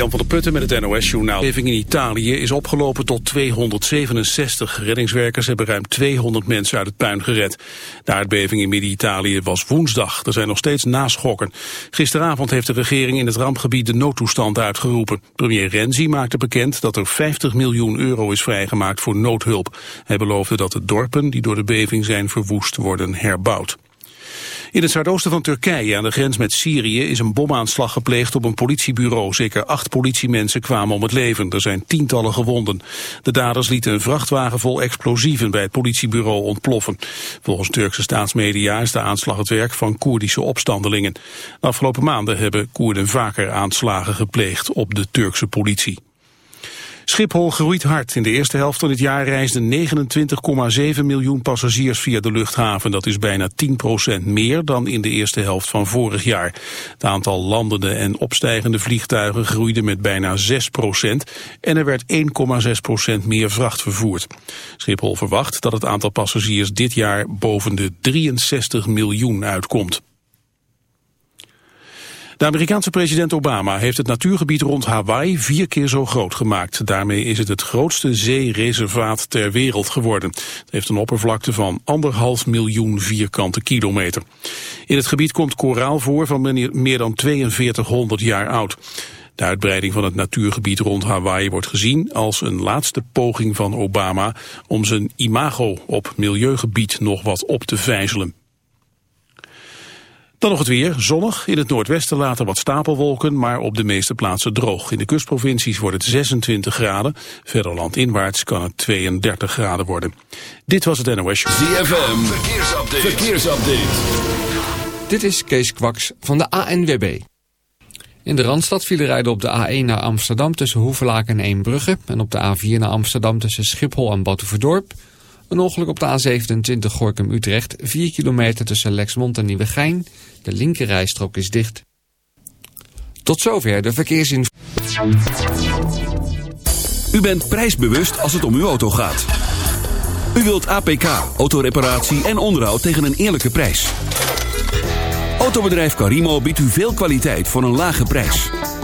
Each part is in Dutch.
Jan van der Putten met het NOS-journaal. In Italië is opgelopen tot 267. Reddingswerkers hebben ruim 200 mensen uit het puin gered. De aardbeving in Midden-Italië was woensdag. Er zijn nog steeds naschokken. Gisteravond heeft de regering in het rampgebied de noodtoestand uitgeroepen. Premier Renzi maakte bekend dat er 50 miljoen euro is vrijgemaakt voor noodhulp. Hij beloofde dat de dorpen die door de beving zijn verwoest worden herbouwd. In het zuidoosten van Turkije, aan de grens met Syrië, is een bomaanslag gepleegd op een politiebureau. Zeker acht politiemensen kwamen om het leven. Er zijn tientallen gewonden. De daders lieten een vrachtwagen vol explosieven bij het politiebureau ontploffen. Volgens Turkse staatsmedia is de aanslag het werk van Koerdische opstandelingen. De afgelopen maanden hebben Koerden vaker aanslagen gepleegd op de Turkse politie. Schiphol groeit hard. In de eerste helft van het jaar reisden 29,7 miljoen passagiers via de luchthaven. Dat is bijna 10% meer dan in de eerste helft van vorig jaar. Het aantal landende en opstijgende vliegtuigen groeide met bijna 6% en er werd 1,6% meer vracht vervoerd. Schiphol verwacht dat het aantal passagiers dit jaar boven de 63 miljoen uitkomt. De Amerikaanse president Obama heeft het natuurgebied rond Hawaii vier keer zo groot gemaakt. Daarmee is het het grootste zeereservaat ter wereld geworden. Het heeft een oppervlakte van anderhalf miljoen vierkante kilometer. In het gebied komt koraal voor van meer dan 4200 jaar oud. De uitbreiding van het natuurgebied rond Hawaii wordt gezien als een laatste poging van Obama om zijn imago op milieugebied nog wat op te vijzelen. Dan nog het weer, zonnig. In het noordwesten later wat stapelwolken, maar op de meeste plaatsen droog. In de kustprovincies wordt het 26 graden. Verder landinwaarts kan het 32 graden worden. Dit was het NOS ZFM, verkeersupdate. verkeersupdate. Dit is Kees Kwaks van de ANWB. In de Randstad vielen rijden op de A1 naar Amsterdam tussen Hoevelaak en Eembrugge... en op de A4 naar Amsterdam tussen Schiphol en Batuverdorp... Een ongeluk op de A27 Gorkum-Utrecht, 4 kilometer tussen Lexmond en Nieuwegein. De linkerrijstrook is dicht. Tot zover de verkeersinformatie. U bent prijsbewust als het om uw auto gaat. U wilt APK, autoreparatie en onderhoud tegen een eerlijke prijs. Autobedrijf Carimo biedt u veel kwaliteit voor een lage prijs.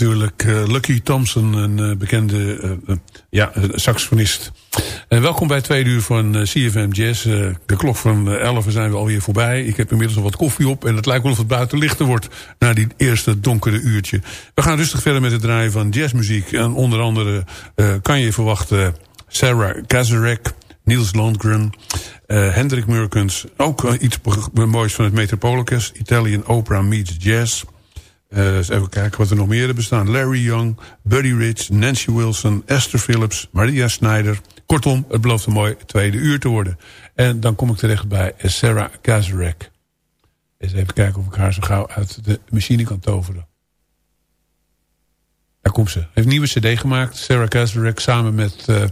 Natuurlijk uh, Lucky Thompson, een uh, bekende uh, ja, saxofonist. welkom bij tweede uur van CFM Jazz. de klok van 11 zijn we alweer voorbij. Ik heb inmiddels al wat koffie op en het lijkt wel of het buiten lichter wordt... na die eerste donkere uurtje. We gaan rustig verder met het draaien van jazzmuziek. En onder andere kan je verwachten Sarah Kazarek, Niels Landgren... Hendrik Murkens, ook iets moois van het Metropoolorkest... Italian Opera Meets Jazz... Uh, eens even kijken wat er nog meer bestaan. Larry Young, Buddy Rich, Nancy Wilson, Esther Phillips, Maria Snyder. Kortom, het belooft een mooi tweede uur te worden. En dan kom ik terecht bij Sarah Kazarek. Eens even kijken of ik haar zo gauw uit de machine kan toveren. Daar komt ze. Heeft een nieuwe cd gemaakt. Sarah Kazarek samen met... Uh,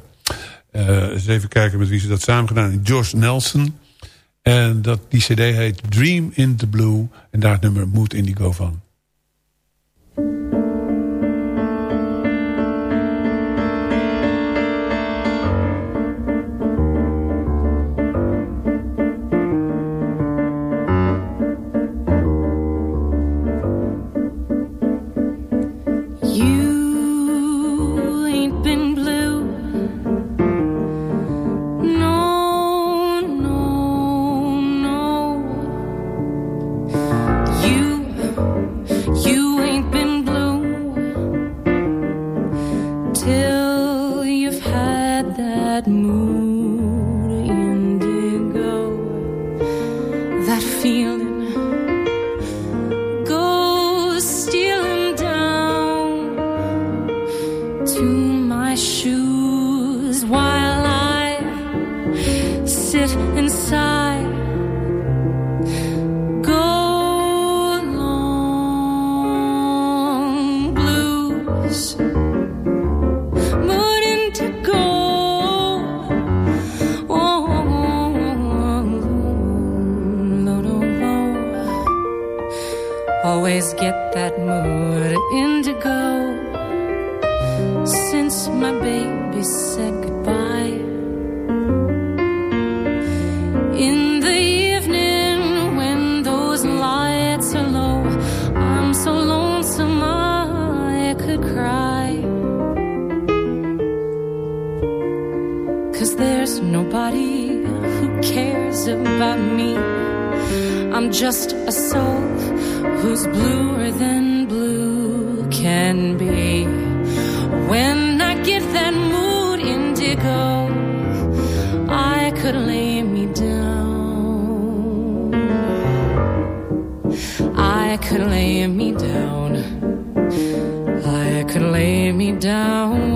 uh, eens even kijken met wie ze dat samen gedaan heeft. George Nelson. En dat, die cd heet Dream in the Blue. En daar het nummer Mood Indigo van. always get that mood indigo since my baby said goodbye. In the evening when those lights are low i'm so lonesome i could cry. Cause there's nobody who cares about me. I'm just a soul who's bluer than blue can be. When I give that mood indigo, I could lay me down. I could lay me down. I could lay me down.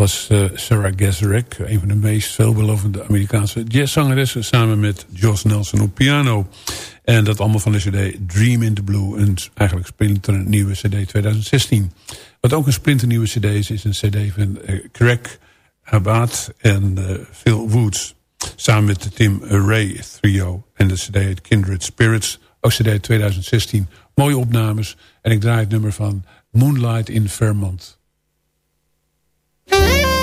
Was uh, Sarah Gazarek, een van de meest veelbelovende Amerikaanse jazzzangeressen... samen met Josh Nelson op piano. En dat allemaal van de cd Dream in the Blue. Een eigenlijk splinternieuwe cd 2016. Wat ook een splinternieuwe cd is, is een cd van uh, Craig Abad en uh, Phil Woods. Samen met de Tim Ray trio. En de cd Kindred Spirits. Ook cd 2016. Mooie opnames. En ik draai het nummer van Moonlight in Vermont. Ja,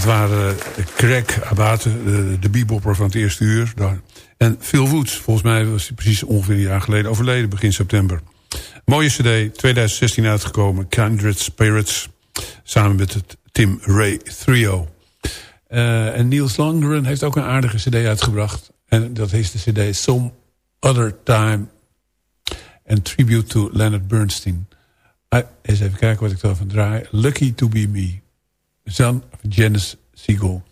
dat waren uh, Greg Abate, de, de bebopper van het eerste uur. En Phil Woods, volgens mij was hij precies ongeveer een jaar geleden overleden, begin september. Mooie cd, 2016 uitgekomen, Kindred Spirits. Samen met het Tim Ray Trio. Uh, en Niels Langren heeft ook een aardige cd uitgebracht. En dat is de cd Some Other Time. En Tribute to Leonard Bernstein. Uh, eens even kijken wat ik ervan draai. Lucky to be me. Son of Janice Siegel.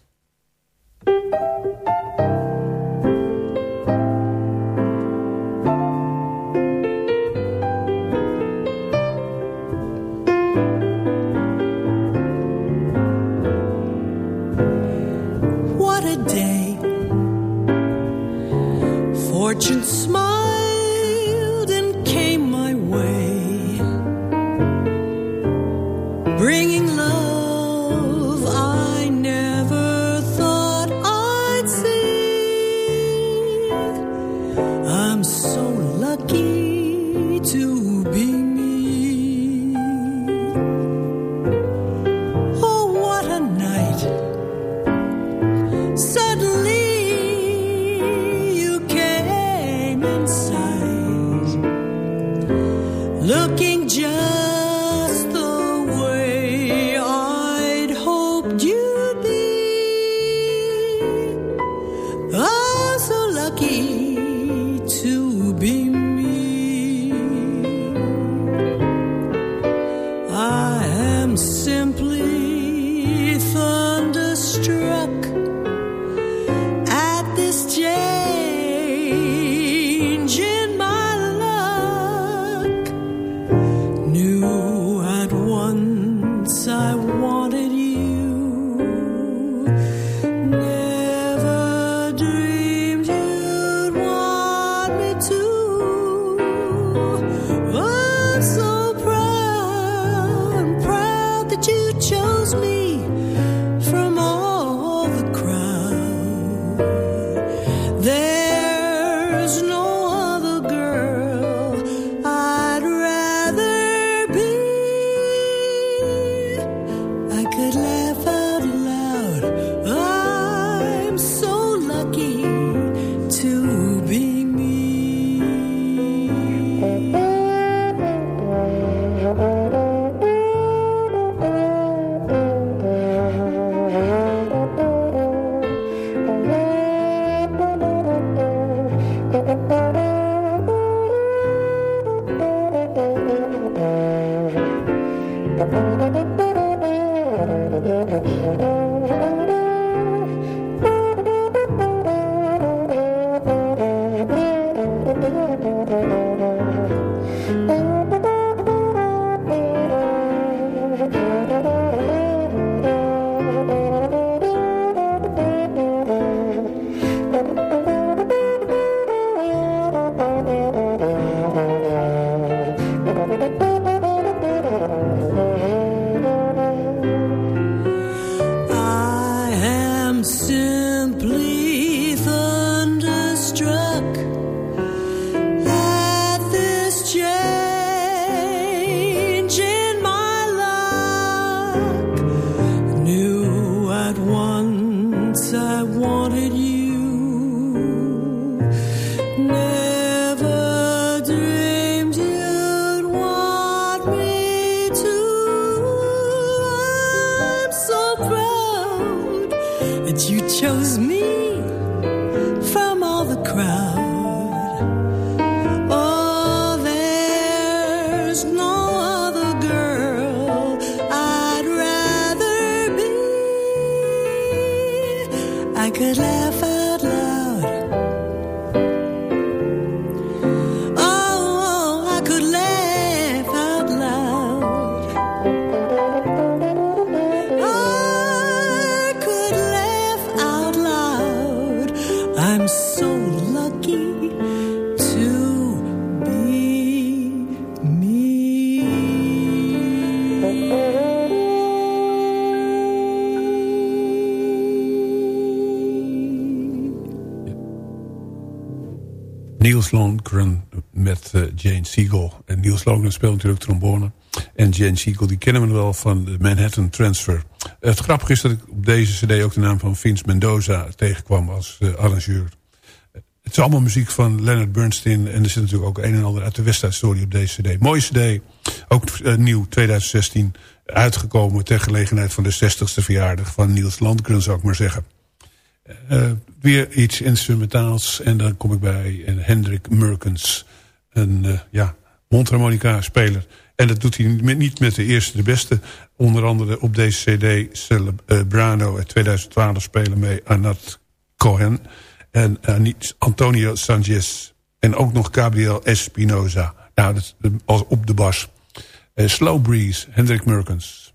What a day. Fortune smiled to Niels Longren met uh, Jane Siegel. En Niels Longren speelt natuurlijk trombone. En Jane Siegel, die kennen we wel van de Manhattan Transfer. Het grappige is dat ik op deze cd ook de naam van Vince Mendoza tegenkwam als uh, arrangeur. Het is allemaal muziek van Leonard Bernstein. En er zit natuurlijk ook een en ander uit de Western-story op deze cd. Mooie cd, ook uh, nieuw, 2016. Uitgekomen ter gelegenheid van de 60ste verjaardag van Niels Landgren, zou ik maar zeggen. Uh, weer iets instrumentaals. En dan kom ik bij uh, Hendrik Merkens. Een uh, ja, mondharmonica speler. En dat doet hij niet met de eerste de beste. Onder andere op deze cd Celebrano uit 2012 spelen mee Anat Cohen. En Antonio Sanchez. En ook nog Gabriel Espinoza. Nou, dat als op de bas. Slow Breeze, Hendrik Merkens.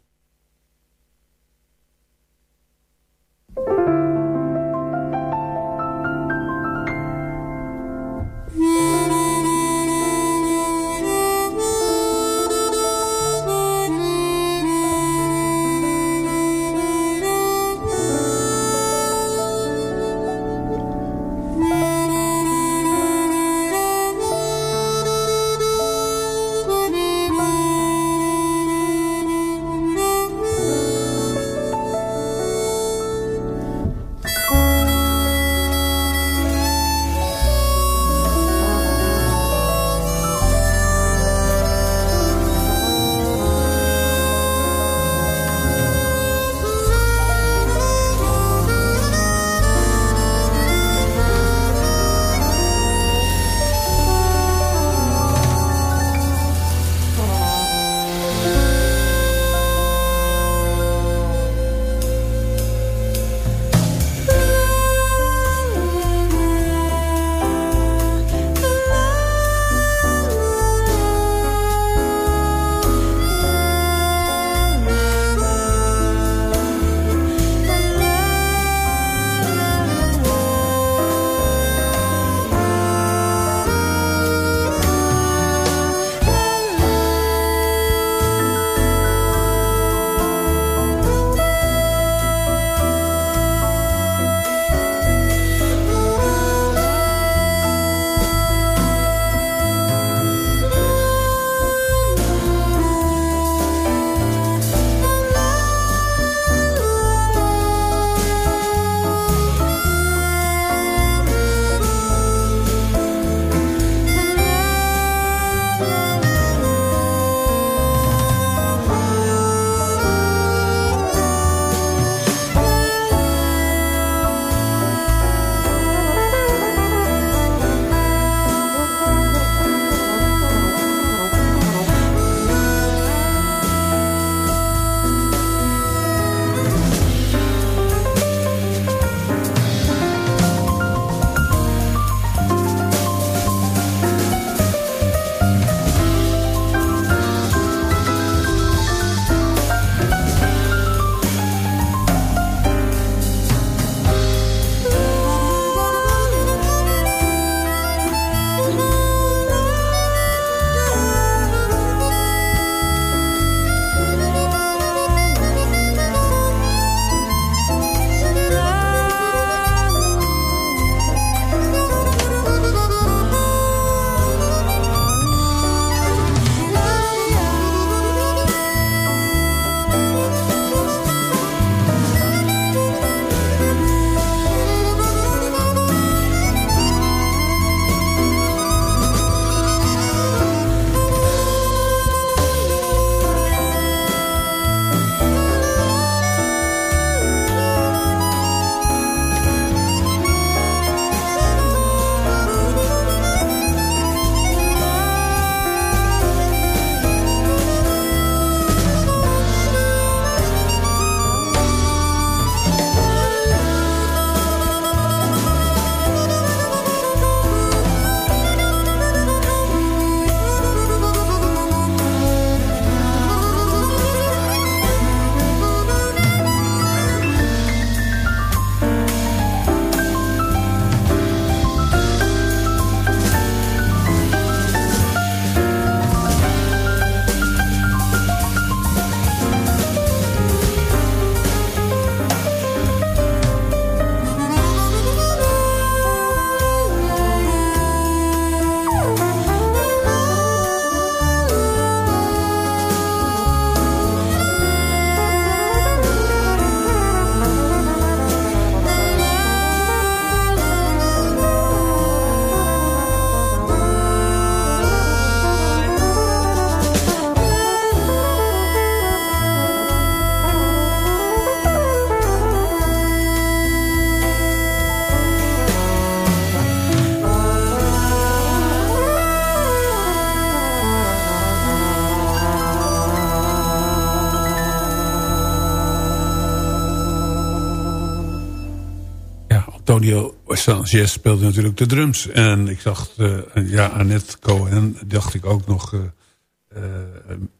Antonio Sanchez speelde natuurlijk de drums. En ik dacht, uh, ja, Annette Cohen dacht ik ook nog uh,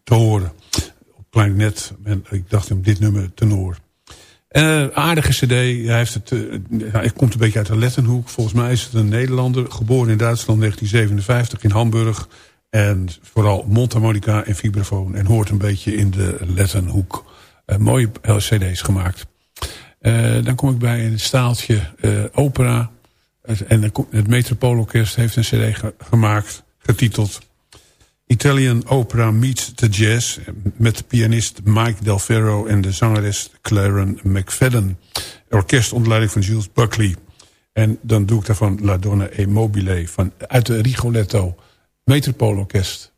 te horen. Op klarinet. En ik dacht hem dit nummer tenor. aardige cd. Hij, heeft het, hij komt een beetje uit de Lettenhoek. Volgens mij is het een Nederlander. Geboren in Duitsland 1957 in Hamburg. En vooral mondharmonica en vibrafoon. En hoort een beetje in de Lettenhoek. mooie cd's gemaakt. Uh, dan kom ik bij een staaltje uh, opera. En het Metropoolorkest heeft een cd ge gemaakt, getiteld... Italian Opera Meets the Jazz... met pianist Mike Del Ferro en de zangeres Claren McFadden. Orkest onder leiding van Jules Buckley. En dan doe ik daarvan La Donna e Mobile van, uit de Rigoletto Metropoolorkest.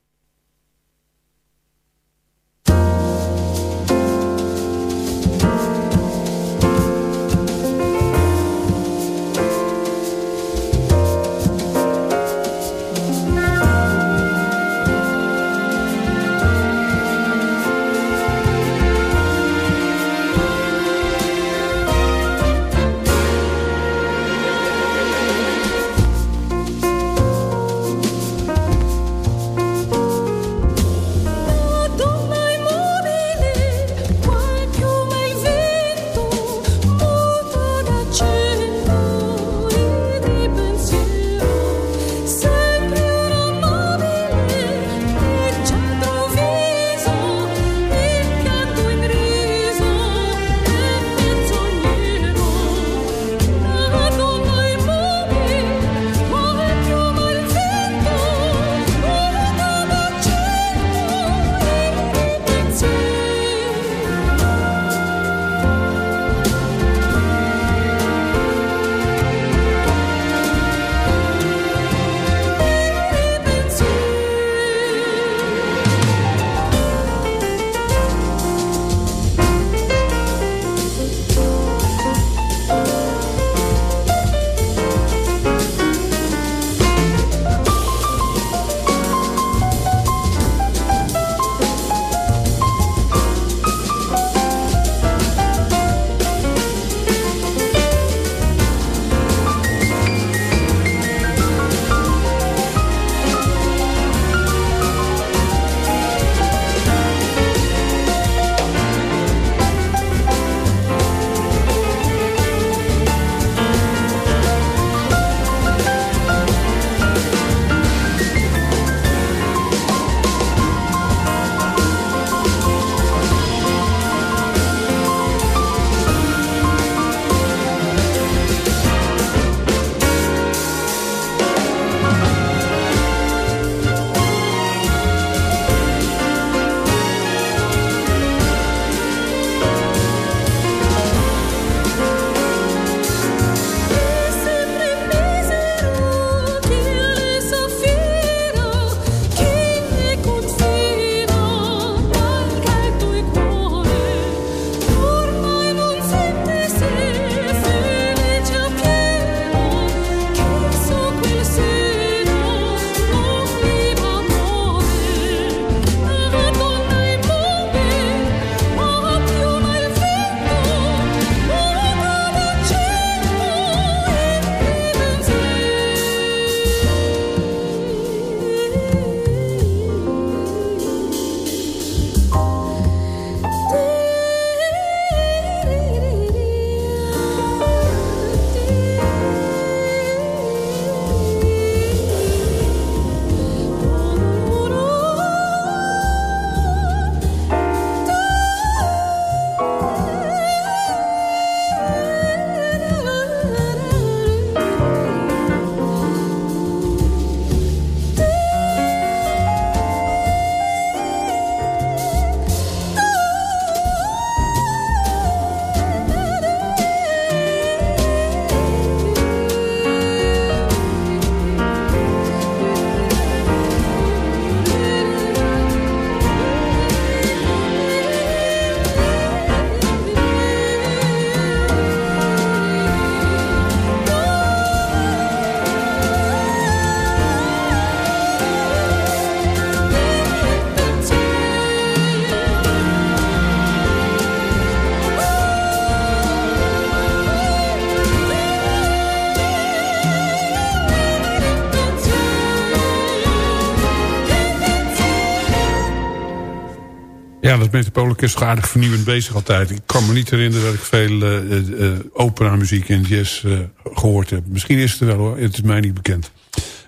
Ja, dat Metropoolorkest is aardig vernieuwend bezig altijd. Ik kan me niet herinneren dat ik veel uh, uh, opera-muziek en jazz gehoord heb. Misschien is het er wel hoor, het is mij niet bekend.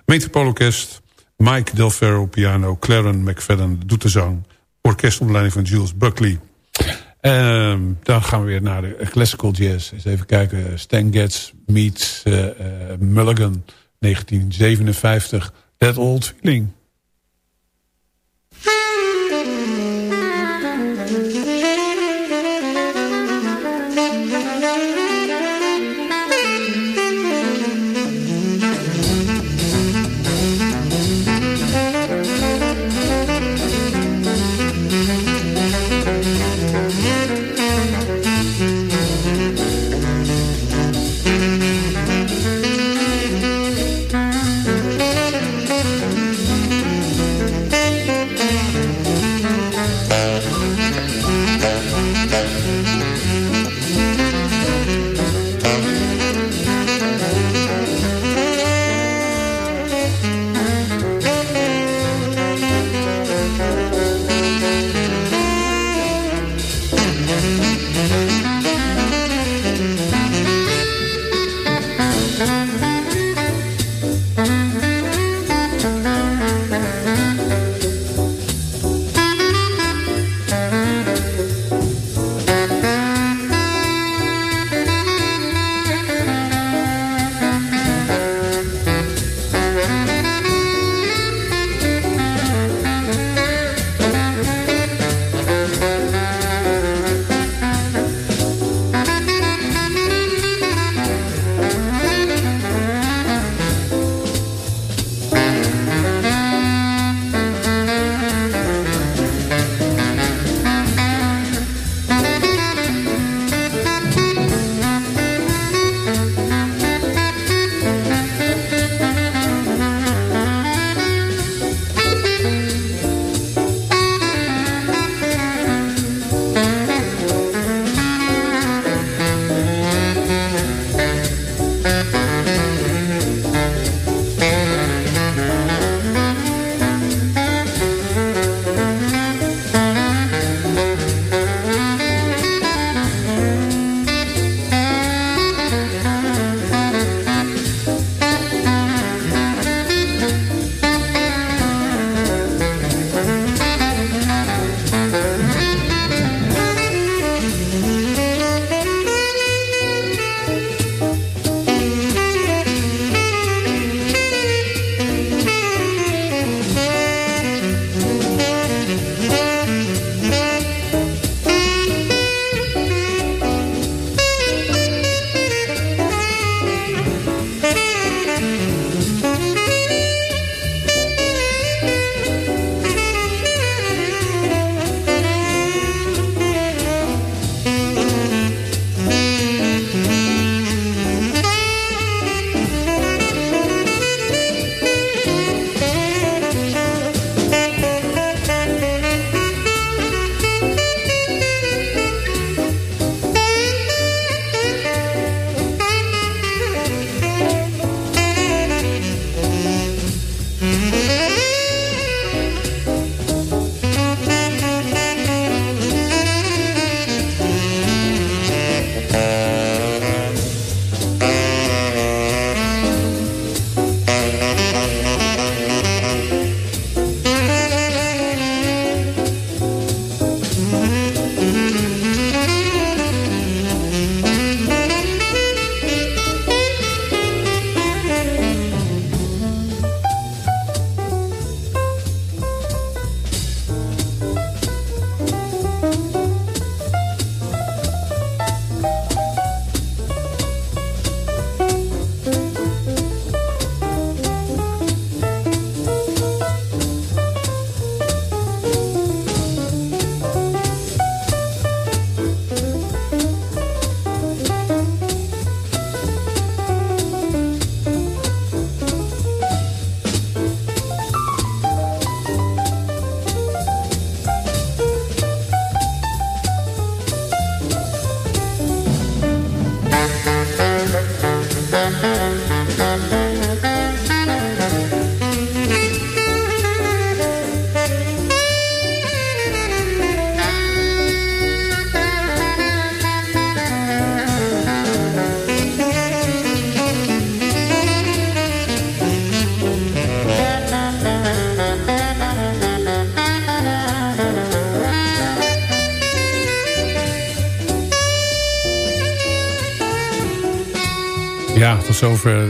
Metropoolorkest, Mike Del Ferro piano, Claren McFadden doet de zang. Orkest onder leiding van Jules Buckley. Ehm, dan gaan we weer naar de classical jazz. Eens even kijken, Stan Getz meets Mulligan, 1957. That Old Feeling.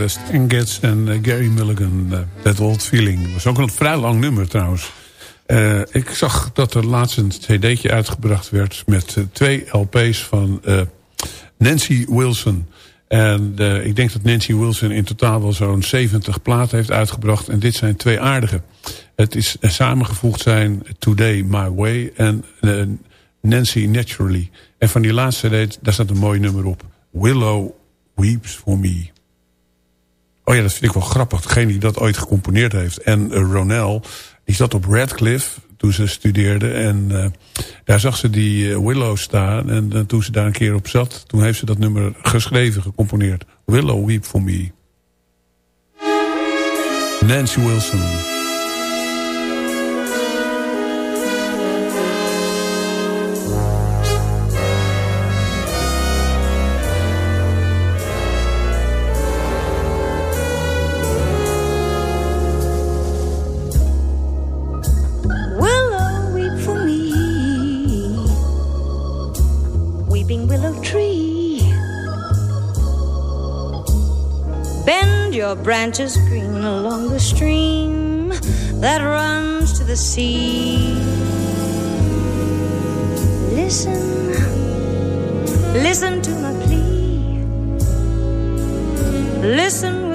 Stan Getz en uh, Gary Mulligan. Uh, That Old Feeling. Was ook een vrij lang nummer trouwens. Uh, ik zag dat er laatst een cd'tje uitgebracht werd... met twee LP's van Nancy Wilson. En ik denk dat Nancy Wilson in totaal wel zo'n 70 platen heeft uitgebracht. En dit zijn twee aardige. Het is samengevoegd zijn Today My Way en Nancy Naturally. En van die laatste cd, daar staat een mooi nummer op. Willow Weeps for Me. Oh ja, dat vind ik wel grappig. Degene die dat ooit gecomponeerd heeft. En uh, Ronell, die zat op Radcliffe toen ze studeerde. En uh, daar zag ze die uh, Willow staan. En toen ze daar een keer op zat, toen heeft ze dat nummer geschreven, gecomponeerd. Willow Weep for Me. Nancy Wilson. Branches green along the stream that runs to the sea. Listen, listen to my plea. Listen,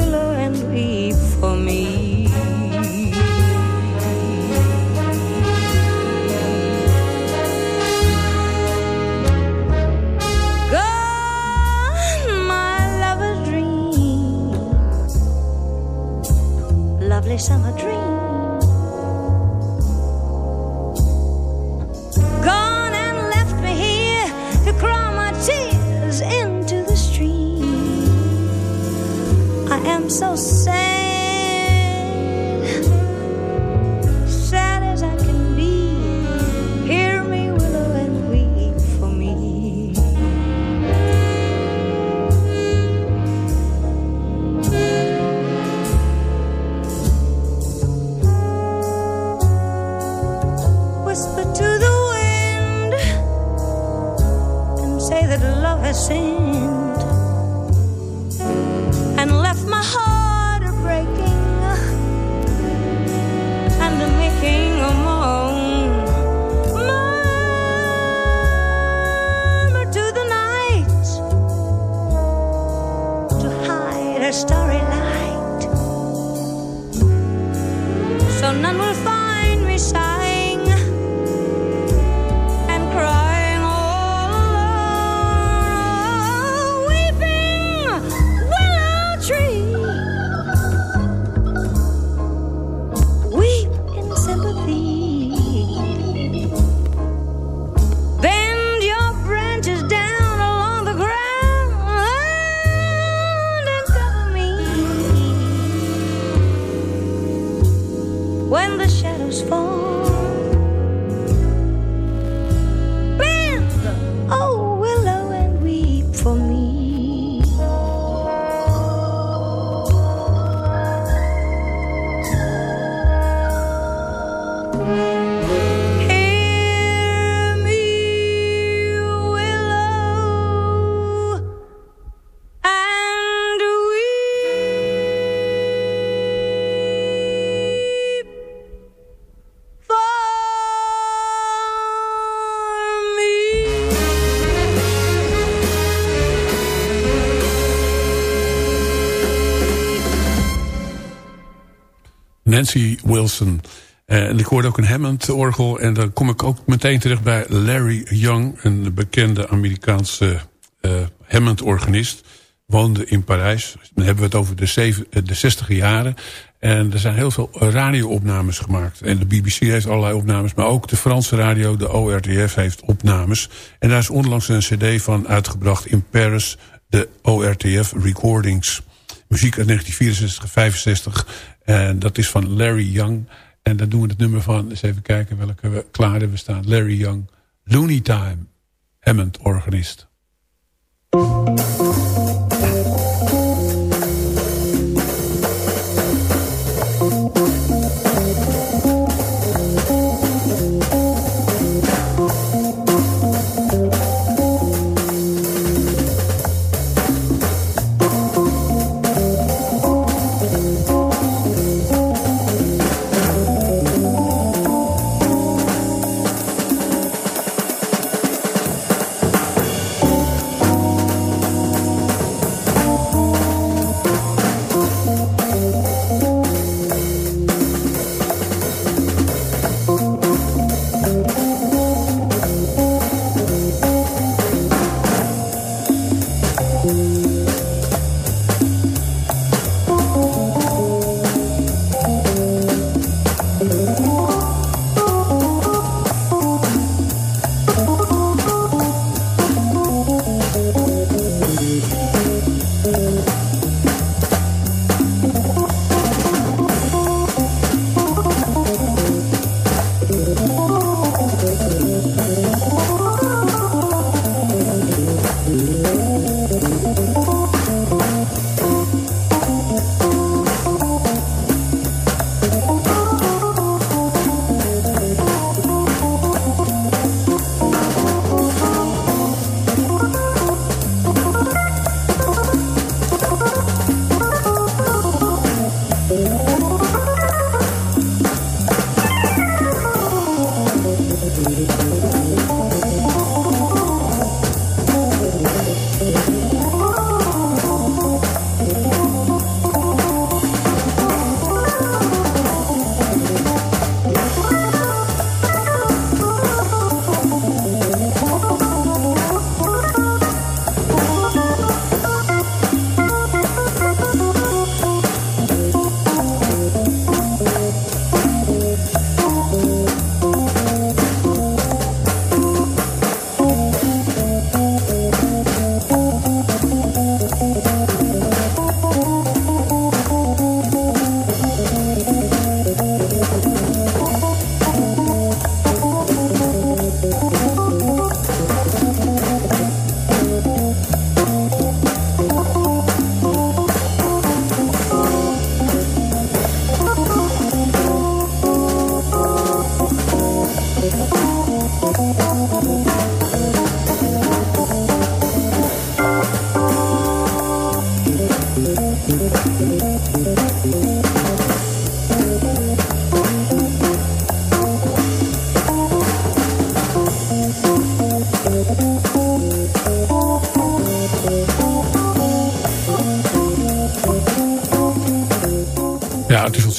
lovely summer dream. Gone and left me here to cry my tears into the stream. I am so sad. Nancy Wilson. Uh, en ik hoorde ook een Hammond-orgel. En dan kom ik ook meteen terecht bij Larry Young... een bekende Amerikaanse uh, Hammond-organist. Woonde in Parijs. Dan hebben we het over de, zeven, uh, de 60 jaren. En er zijn heel veel radio-opnames gemaakt. En de BBC heeft allerlei opnames. Maar ook de Franse radio, de ORTF, heeft opnames. En daar is onlangs een cd van uitgebracht in Paris. De ORTF Recordings. Muziek uit 1964, 65. En dat is van Larry Young. En daar doen we het nummer van. Eens even kijken welke we klaar hebben staan. Larry Young. Looney Time. Hammond organist.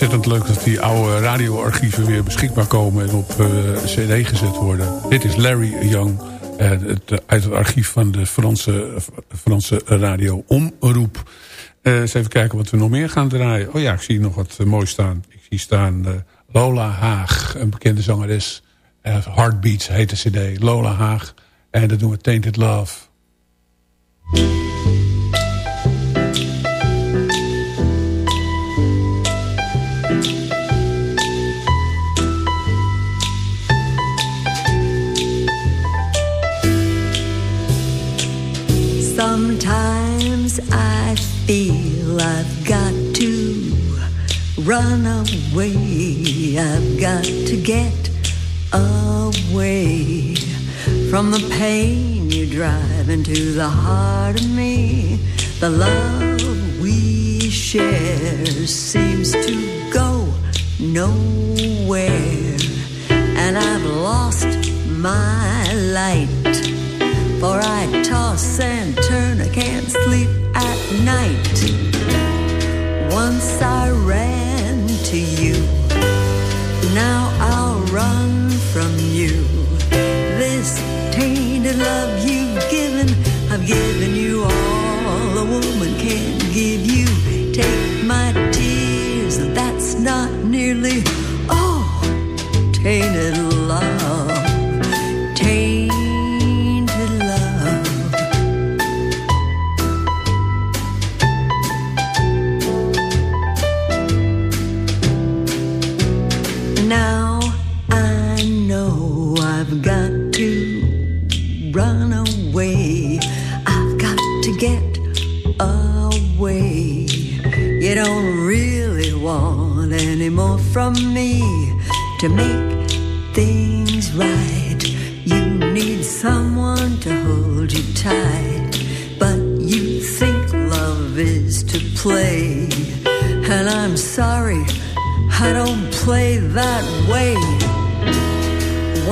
Ontzettend leuk dat die oude radioarchieven weer beschikbaar komen en op uh, cd gezet worden. Dit is Larry Young uh, het, uit het archief van de Franse, Franse radio Omroep. Uh, eens even kijken wat we nog meer gaan draaien. Oh ja, ik zie nog wat mooi staan. Ik zie staan Lola Haag, een bekende zangeres. Heartbeats heet de cd. Lola Haag. En dat doen we Tainted Love. Love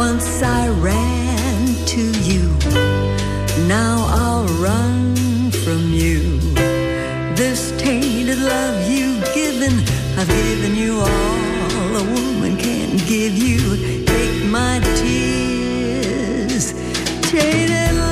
Once I ran to you, now I'll run from you. This tainted love you've given, I've given you all a woman can't give you. Take my tears, tainted love.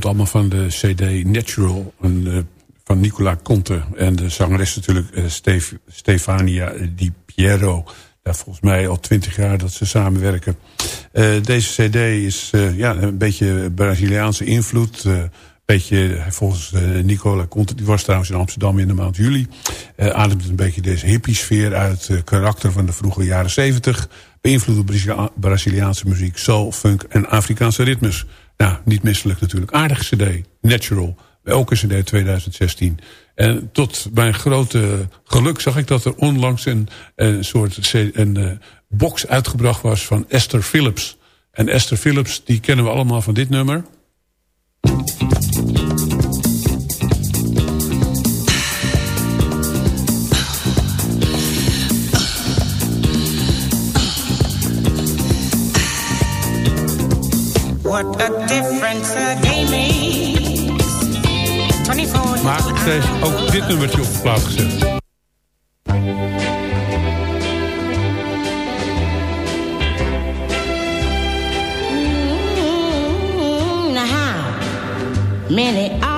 komt allemaal van de cd Natural eh, van Nicola Conte. En de zangeres natuurlijk eh, Stefania Di Piero. Ja, volgens mij al twintig jaar dat ze samenwerken. Eh, deze cd is ja, een beetje Braziliaanse invloed beetje, volgens Nicola Conte, die was trouwens in Amsterdam in de maand juli. Uh, ademt een beetje deze hippie-sfeer uit, karakter van de vroege jaren zeventig. Beïnvloed door Braziliaanse muziek, soul, funk en Afrikaanse ritmes. Nou, niet misselijk natuurlijk. Aardig cd, natural. Elke cd 2016. En tot mijn grote geluk zag ik dat er onlangs een, een soort een, eh, box uitgebracht was van Esther Phillips. En Esther Phillips, die kennen we allemaal van dit nummer. What a difference a day makes. 24 Maar ze heeft ook dit nummertje op de plaat gezet. Mm, how many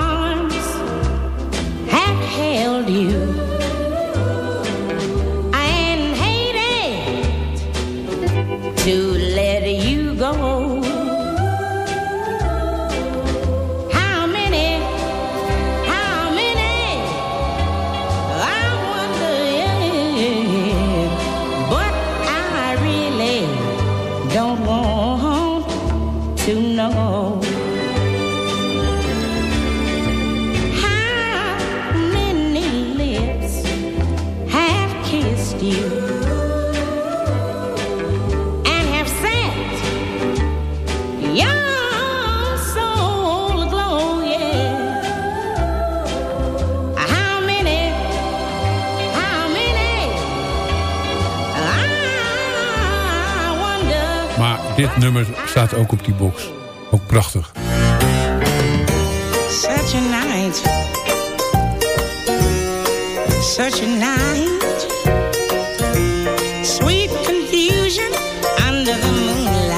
nummer staat ook op die box. Ook prachtig. Such a night. Such a night. Sweet confusion under the moonlight.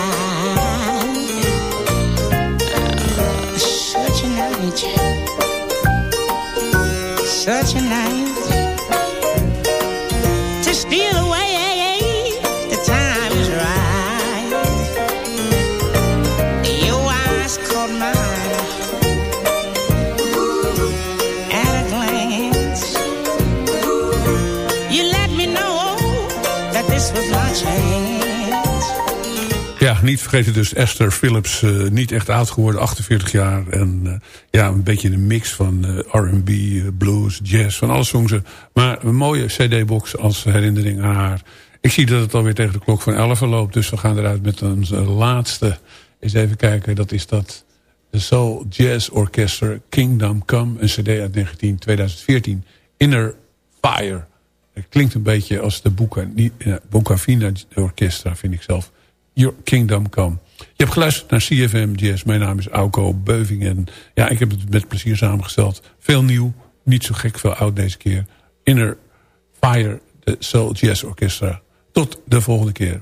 Uh, such a night. Such a night. Niet vergeten dus Esther Phillips. eh, niet echt oud geworden, 48 jaar. En eh, ja, een beetje een mix van eh, R&B, blues, jazz. Van alles zong ze. Maar een mooie cd-box als herinnering aan haar. Ik zie dat het alweer tegen de klok van 11 loopt. Dus we gaan eruit met onze laatste. Eens even kijken, dat is dat... De Soul Jazz Orchestra Kingdom Come. Een cd uit 19, 2014. Inner Fire. Het klinkt een beetje als de Buca, Bucafina Orchestra, vind ik zelf. Your Kingdom Come. Je hebt geluisterd naar CFM Jazz. Mijn naam is Auko Beuving. En ja, ik heb het met plezier samengesteld. Veel nieuw, niet zo gek veel oud deze keer. Inner Fire, de Soul Jazz Orchestra. Tot de volgende keer.